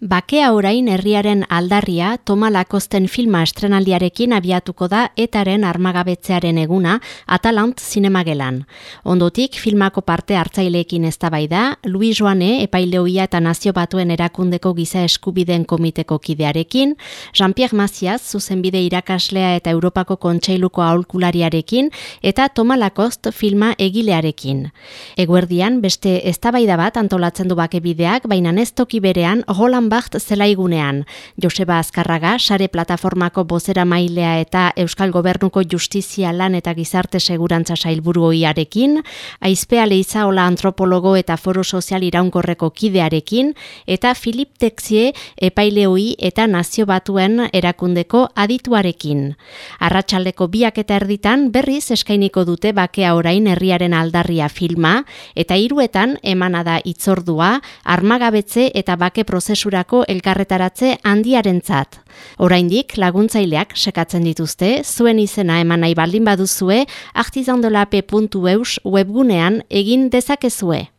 Bakea orain herriaren aldarria Toma Lakosten filma estrenaldiarekin abiatuko da etaren armagabetzearen eguna Atalant zinemagelan. Ondotik filmako parte hartzaileekin eztabaida Luis Joane epaileoia eta nazio batuen erakundeko giza eskubideen komiteko kidearekin, Jean-Pierre Maciaz zuzenbide irakaslea eta Europako kontseiluko aholkulariarekin eta Toma Lakost filma egilearekin. Eguerdian beste eztabaida bat antolatzen du bakebideak, baina ez toki berean Roland Bacht zelaigunean. Joseba Azkarraga, sare plataformako bozera mailea eta Euskal Gobernuko Justizia lan eta gizarte segurantza sailburu oiarekin, aizpea leizaola antropologo eta foro sozial iraunkorreko kidearekin, eta Filip Texie epaileoi eta nazio batuen erakundeko adituarekin. Arratxaldeko biak eta erditan berriz eskainiko dute bakea orain herriaren aldarria filma, eta hiruetan emanada itzordua, armagabetze eta bake prozesura elkarretaratze handiarentzat. Oraindik laguntzaileak sekatzen dituzte, zuen izena eman nahi baldin baduzue, artizandolape.eus webgunean egin dezakezue.